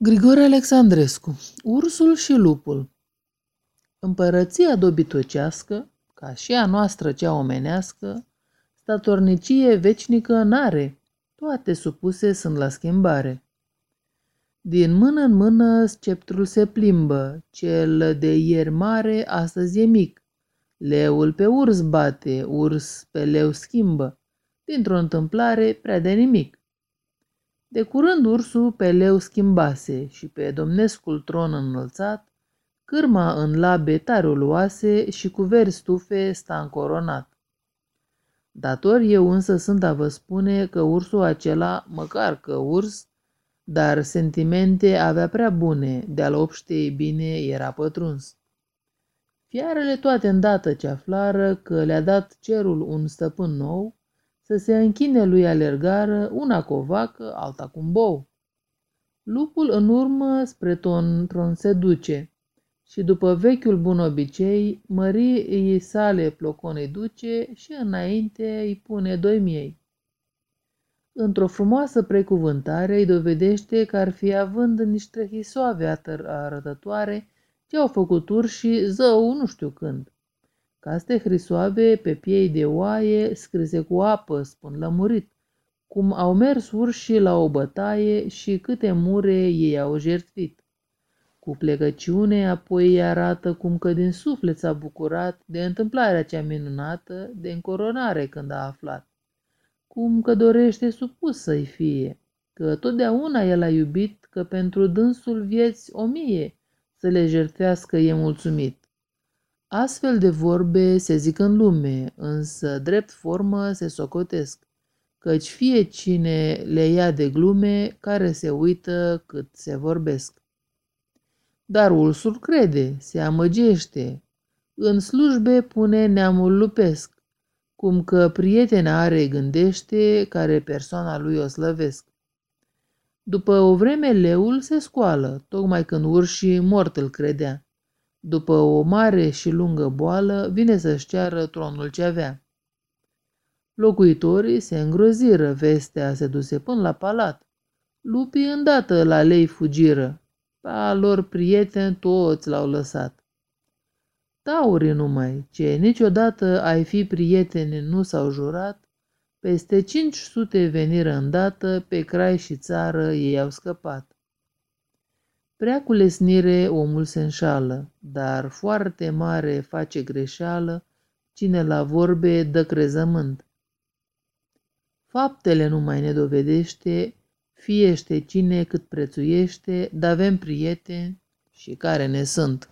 Grigore Alexandrescu Ursul și lupul Împărăția dobitocească, ca și a noastră cea omenească, statornicie vecinică n-are, toate supuse sunt la schimbare. Din mână în mână sceptrul se plimbă, cel de ieri mare astăzi e mic. Leul pe urs bate, urs pe leu schimbă, dintr-o întâmplare prea de nimic. De curând ursul pe leu schimbase și pe domnescul tron înălțat, cârma în labe tare o luase și cu veri stufe sta încoronat. Dator eu însă sunt a vă spune că ursul acela, măcar că urs, dar sentimente avea prea bune, de-al obștei bine era pătruns. Fiarele toate îndată ce aflară că le-a dat cerul un stăpân nou, să se închine lui alergară, una cu o vacă, alta cu un bou. Lupul în urmă spre ton, tron se duce și după vechiul bun obicei, mării sale ploconei duce și înainte îi pune doi miei. Într-o frumoasă precuvântare îi dovedește că ar fi având niște hisoave arătătoare ce au făcut urși zău nu știu când. Caste hrisoave pe piei de oaie, scrise cu apă, spun lămurit, cum au mers urși la o bătaie și câte mure ei au jertfit. Cu plecăciune apoi îi arată cum că din suflet s-a bucurat de întâmplarea cea minunată, de încoronare când a aflat. Cum că dorește supus să-i fie, că totdeauna el a iubit, că pentru dânsul vieți o mie să le jertfească e mulțumit. Astfel de vorbe se zic în lume, însă drept formă se socotesc, căci fie cine le ia de glume, care se uită cât se vorbesc. Dar ursul crede, se amăgește, în slujbe pune neamul lupesc, cum că prietena are gândește, care persoana lui o slăvesc. După o vreme leul se scoală, tocmai când urșii mort îl credea după o mare și lungă boală, vine să-și ceară tronul ce avea. Locuitorii se îngroziră, vestea se duse până la palat. Lupii îndată la lei fugiră, pa lor prieteni toți l-au lăsat. Tauri numai, ce niciodată ai fi prieteni nu s-au jurat, peste cinci sute veniră îndată, pe crai și țară ei au scăpat. Prea cu lesnire omul se înșală, dar foarte mare face greșeală cine la vorbe dă crezământ. Faptele nu mai ne dovedește, fiește cine cât prețuiește, dar avem prieteni și care ne sunt.